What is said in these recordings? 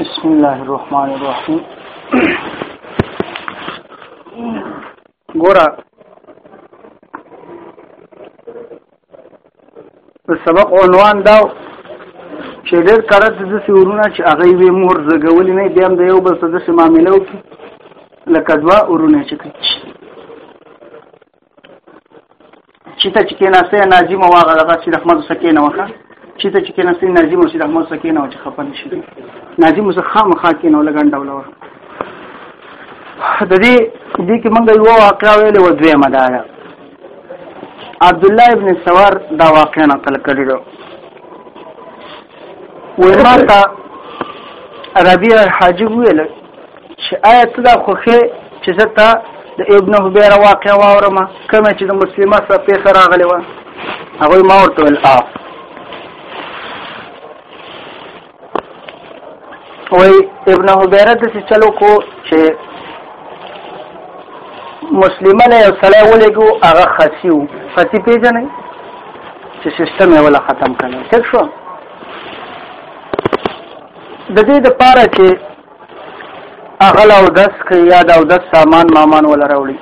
بسم الله الرحمن الرحیم ګورا په سبق عنوان دا چې ډېر کرت د سورونه چې هغه وی مور زګولې نه دیم د یو بل سره د معاملو کې لکه دوا ورونه چې کوي چې ته چې کېناسته ناظم او هغه دغه سید احمد سکه نه وخه چې ته چې کېناسته ناظم او سید احمد سکه نه چې خپل شي ناظم سره خامخا کې نه لګان ډول و د دې دې کې موږ یو واقعا ویل و دوی مدار عبد الله ابن سوار دا واقعا نقل کړی دی وای ما ته ربيع الحاجب ویل چې آیا ته دا خوښې چې زه تا د ابن هبیره واقع واورم کومه چې د مسلمه سره پیښه راغلی وه هغوی ما ورته ویل آ وای ابن هبیره داسې چلو کو چې مسلمه نه یو سړی ولېږو هغه خسی و خسی پېژنئ چې سیستم یې ولا ختم کړي ټیک شو د دې لپاره چې اغل او دس کې یا د او دس سامان مامان ولا راوړي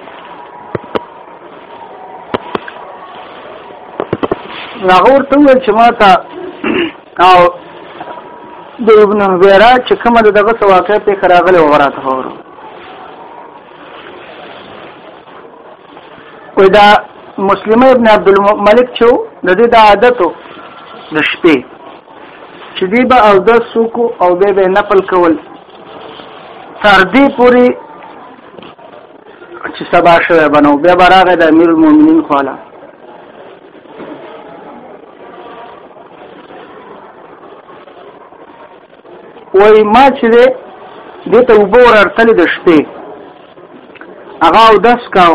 ناغور ته ویل چې ماته او د ابن هبیرا چې کومه دغه واقع په خراغله وراته وره وې دا مسلمه ابن عبد الملک چې د دې د عادتو د شپې چې دی به اودس وکړو او بیا به نفل کول تر دې پورې چې سبا شوی به نو بیا به راغی د امیر المؤمنین خواله وای ما چې دی دې ته اوبه ورتلې د شپې هغه اودس کاو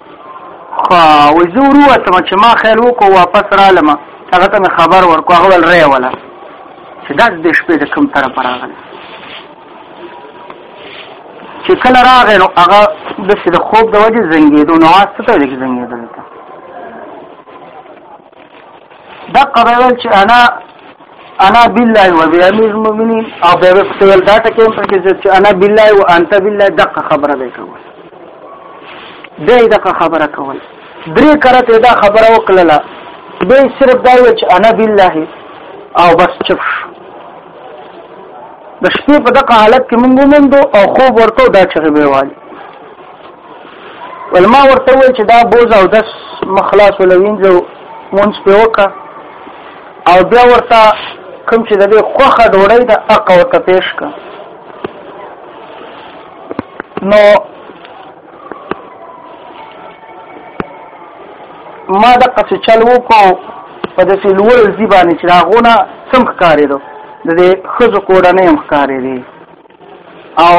خو وای زه وروتم چې ما خیال وکړو واپس رالم هغه ته مې خبر ورکو هغه ول ری ولا چې دا د شپې د کوم طرف راغله چې کله راغی نو هغه د خوب د وجې زنګېدو نو واسطه ته زنګېدل دا قبول چې انا انا بالله و امیر المؤمنین او به په تل دا ټکی په کې چې انا بالله و انت بالله دغه خبره به کوي به دغه خبره کوي درې کرته دا خبره وکړه به صرف دا و چې انا بالله او بس چپ د شپې په دغه حالت کې مونږ موندو او خوب ورته دا چغې به والی ول ما ورته وویل چې دا بوز او دس مخ خلاص ولوینځو مونږ په وکا او بیا ورته کوم چې د دې خوخه ډوړی د اق او ته پیش کا نو ما د قصې چل وکاو په دې لوړ زیبانه چې راغونه سم ښکارې دو د دې خزو کوډه نه هم ښکارې دي او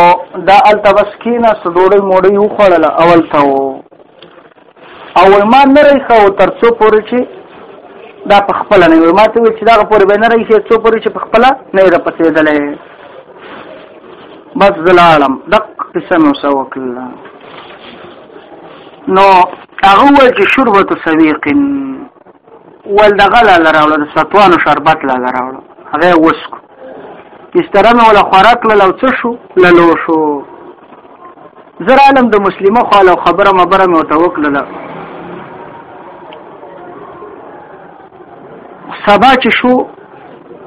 دا الته بس کینه سډوړی موړی وخړل اول ته او ما نه راخو تر څو پورې چې دا په خپل نه وي ما ته وی چې دا پورې به نه راځي څو پورې چې په خپل نه را پسېدلې بس زلالم دق قسم وسوکل نو هغه وای چې شربت سویق ول دغه لا راوړل ساتوانو شربت لا راوړل هغه وسکو بستره مې ولا خورا کړل او څه شو لالو شو زه رالم د مسلمه خو له خبره مبره مې ورته وکړله سبا چې شو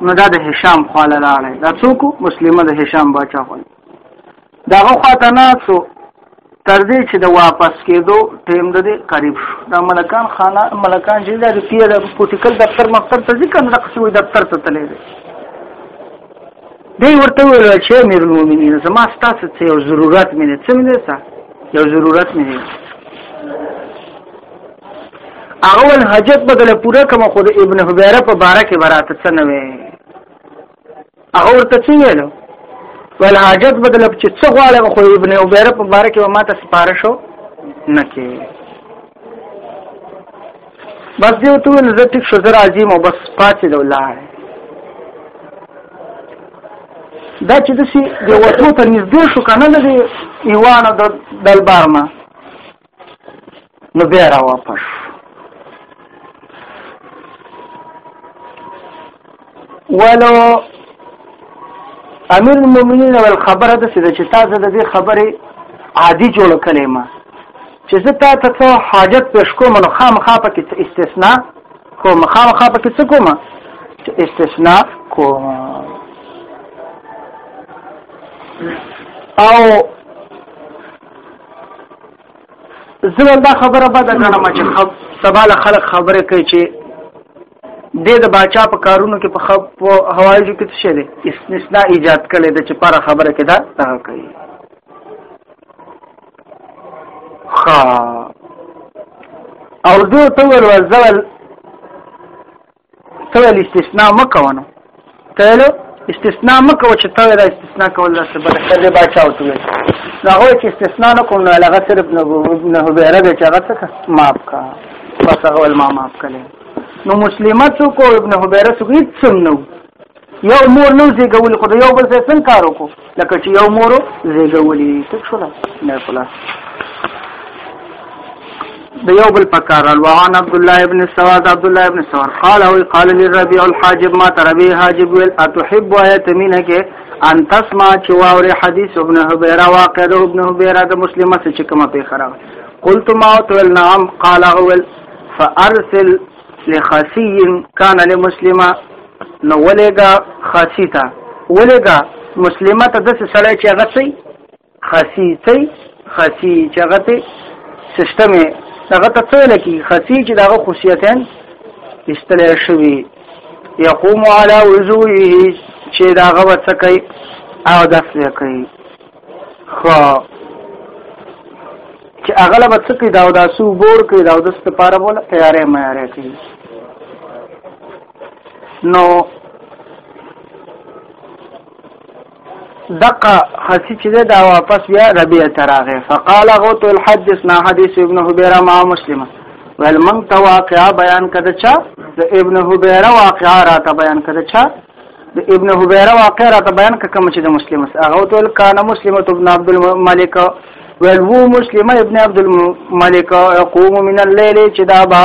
نو دا د هشام خواله لاړی دا څوک مسلمه د هشام باچا خواله دغه خواته ناسو تر دې چې د واپس کېدو ټیم د دې قریب شو دا ملکان خانه ملکان چې د روسیې د پروتوکل دفتر مفتر ته ځکه نه قصې وي دفتر ته تللی دی دی ورته ویل چې امیر المؤمنین زما ستاسو څه یو ضرورت مې نه څه مې نه یو ضرورت مې نه هغه ول حاجت بدله پوره کوم خو د ابن حبیره په باره کې براته څه نه وي هغه ورته څه ویلو ول حاجت بدل چې څه غواړم خو ابن عبیره په باره کې ما ته سپاره شو نه کې بس دیو ته ول زه ټیک شو زه راځي مو بس پاتې د ولار دا چې د سي د وټو ته نږدې شو کنه د ایوان د دلبار ما نو بیا را واپس ولو امیر المؤمنین ول خبره ده چې تاسو د دې خبرې عادي جوړ کړئ ما چې زه تا ته څو حاجت پېښ کوم نو خامخا پکې استثناء کوم خامخا پکې څه کوم چې استثناء کوم او زه دا خبره بده ګڼم چې خب سبا له خلک خبره کوي چې د د باچا په کارونو کې په خب په حوالو کې څه دی استثناء ایجاد کړي د چې پر خبره کې دا دا کوي خا او دو تول وزول ته ول استثناء مکو نو ته ول استثناء مکو چې ته ول استثناء کول دا څه بل خلې با چاو ته نو هغه چې استثناء نه کوم نو هغه صرف نه نه هبره د چا څه معاف کا بس هغه ول ما معاف کړي نو مسلمه څوک ابن هبره څوک هیڅ نه یو مور نو زیږولي خو د یو بل سره څنګه کار وکړو لکه چې یو مور زیږولي ټیک شو نه خلا د یو بل پکار الوان عبد الله ابن سواد عبد الله ابن سوار قال او قال لي ربيع الحاجب ما تربي حاجب ويل اتحب ايت مين کې ان تسمع چې واوري حديث ابن حبيره واقع د ابن حبيره د مسلمه څخه چې کومه په خراب قلت ما تول نعم قال اول فارسل لخسي كان لمسلمه نو ولېګا خاصی تا ولېګا مسلمه ته داسې سړی چې هغه څه خاصی څه خاصی چې هغه ته سیستم هغه ته څه لکی خاصی چې دغه خصوصیتین استل شوی یقوم علی وضوئه چې داغه وڅکای او داسې کوي خو چې اغله به څه کوي دا او داسو بور کوي دا او دست لپاره بوله تیارې مېارې کوي نو دقه خاصی چې دا واپس بیا ربیع تراغه فقال غوت الحدثنا حديث ابن هبيره مع مسلمه ول من تواقع بیان کده چا د ابن هبيره واقعا را ته بیان کده چا د ابن حبیره واقع را ته بیان کوم چې د مسلم هغه تل کان مسلم ابن عبد الملک ولو مسلم ابن عبد الملک يقوم من الليل چې دا با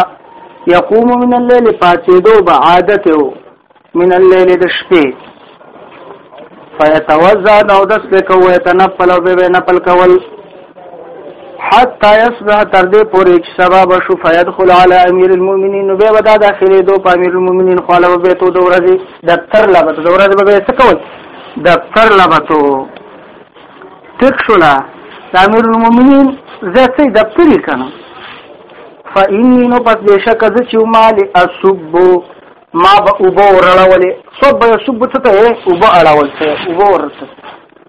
يقوم من الليل فاتیدو به عادت یو من الليل د شپې فيتوزع او دس په کوه تنفل او به نفل کول حتا يصبح تر دې پورې چې سبا به شو فيدخل على امير المؤمنين نو به ودا داخلي دو په امير المؤمنين خو له به تو د ورځې دفتر لا به د ورځې به څه کول دفتر لا به تو تک شولا د امير المؤمنين ذاتي دفتر کنه فإني نو پس بشک ز چې مال اسب ما به وبو رړولې صب يسب ته ته وبو اړول ته وبو ورته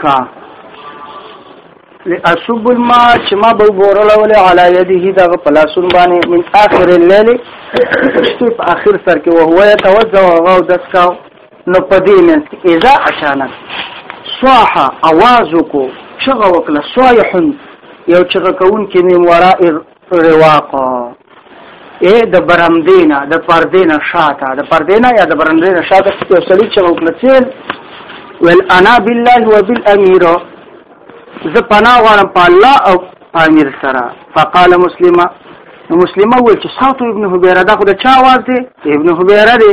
ښا لاسب الماء چې ما به بورل ولې علی یده دغه پلاسون باندې من اخر الليل شپې په اخر سر کې وهو يتوزع او دس کاو نو پدې منځ کې اذا عشانا صاح اوازکو شغه وکړه صایح یو چې کون کې من وراء رواقا اے د برمدې نه د پردې نه شاته د پردې نه یا د برمدې نه شاته چې یو سړي چې وکړل ول انا بالله وبالامير زه پناه غواړم په الله او امیر سره فقال مسلمه مسلمه وویل چې ساتو ابن حبیره دا خو د چا واز دی ابن حبیره دی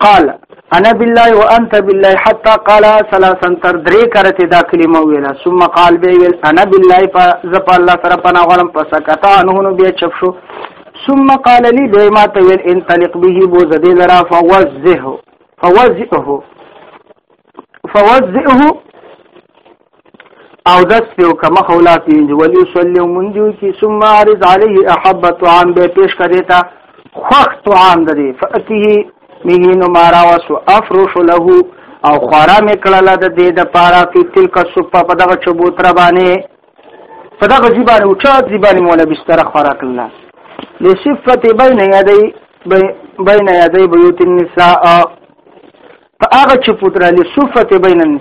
قال انا بالله وانت بالله حتى قال ثلاثا تر درې کرته دا کلمه ویله ثم قال به ویل انا بالله فزپ الله تر پنا غلم پسکتا انه نو بیا چپ شو ثم قال لي دیما ته ویل انطلق به بو زدی لرا فوزه فوزه فوزه او دس پیو که مخ اولا پینځ ولی صلی منجو کی ثم عرض علیه احب طعام به پیش کړی تا خوخ طعام درې فاتیه مهینو مارا وسو افرش له او خورا میکړه لد دې د پارا فی تلک سپ په دغه چبوتره باندې په دغه زیبانه او چا زیبانه مولا بستر خورا کړل لصفت بین یدی بین یدی بیوت النساء په هغه چې پوترا لسوفت بینن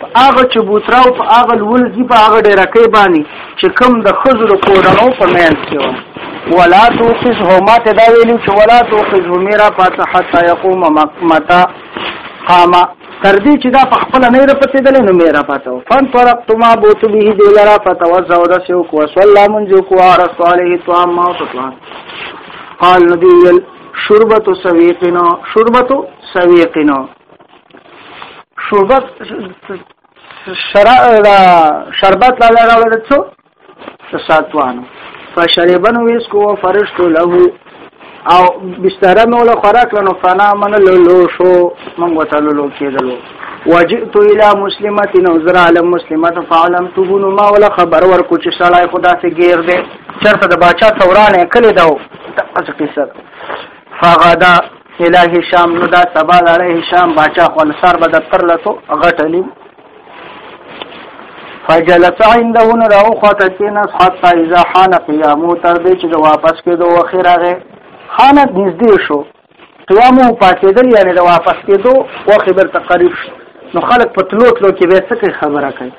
په هغه چې بوترا او په هغه لول دي په هغه ډېر کې باندې چې کم د خزر کورنو په مینس کې و ولا توقظ هما ته دا ویلو چې ولا توقظ همیرا پاته حتا يقوم متا قاما تر دې چې دا په خپل نه رپتېدل نو میرا پاتو فن طرقت ما بوت به دلرا فتوزع ورسو کو صلی الله منجو کو رسول الله تو ما قال نبی شربت سویقن شربت سویقن شربت شربت لا راوړل څو ساتوانو فشربن ویسکو فرشت له او بستر مې ول خوراک لنو فنا من لولو شو مونږ وته لولو کېدلو وجئت الى مسلمه نظر على مسلمه فعلمت بن ما ولا خبر ورکو چې سړی خدا ته غیر دی چرته د باچا تورانه کلی داو دغه قصه فغدا الى هشام نو دا سبا لړې هشام باچا خپل سر به د تر لته غټلی فجلس عنده نو راو خواته کینا حتا اذا حان قیامو تر دې چې واپس کېدو اخر هغه حانت نږدې شو قیامه پاسېدل یعنی د واپس کېدو وخت برته قریب شي نو خلک په تلو تلو کې به څه کوي خبره کوي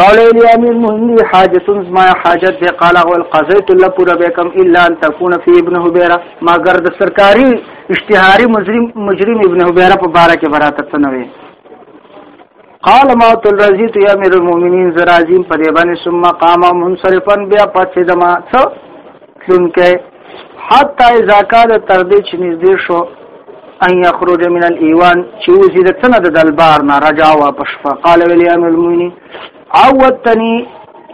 قال لي امير مهندي حاجت ما حاجت دي قال هو القضيت الله پورا بكم الا ان تكون في ابن هبيره ما غرد سرکاري اشتهاري مجرم مجرم ابن هبيره په بارا کې براته تنوي قال ما تلرزیت یا امیر المؤمنین زرازیم په دې باندې ثم قام منصرفا بیا پاتې دما څه تلونکې حتی اذا کان تر دې چې نږدې شو ان يخرج من الايوان چې وزي د څنګه د دلبار نه رجا واپس فقال ولي امر المؤمنين عودتني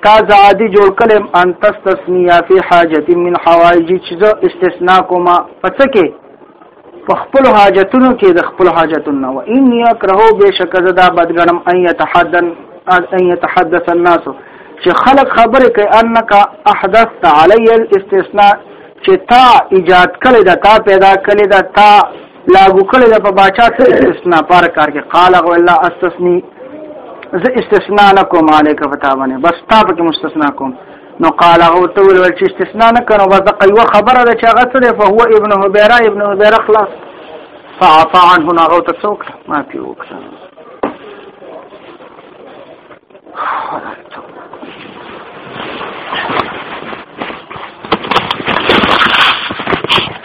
تازه عادي جوړ کلم ان تستثني في حاجه من حوائج چې استثناء کوما پڅکه په خپل حاجتونو کې د خپل حاجتونو و ان یکره بشک زدا بدګنم ان یتحدن ان یتحدث الناس چې خلق خبره کوي انک احدثت علی الاستثناء چې تا ایجاد کړی دا تا پیدا کړی دا تا لاګو کړی دا په باچا څه استثناء پر کار کې قال غو الله استثنی زه استثناء نکوم علیک فتاونه بس تا په مستثنا کوم نو قال هو تو ول چې استثناء نه کړو بس دغه یو خبره ده چې هغه څه ده فهو ابن هبيره ابن هبيره خلاص فعفا عنه نغو ته څوک ما پی وکړه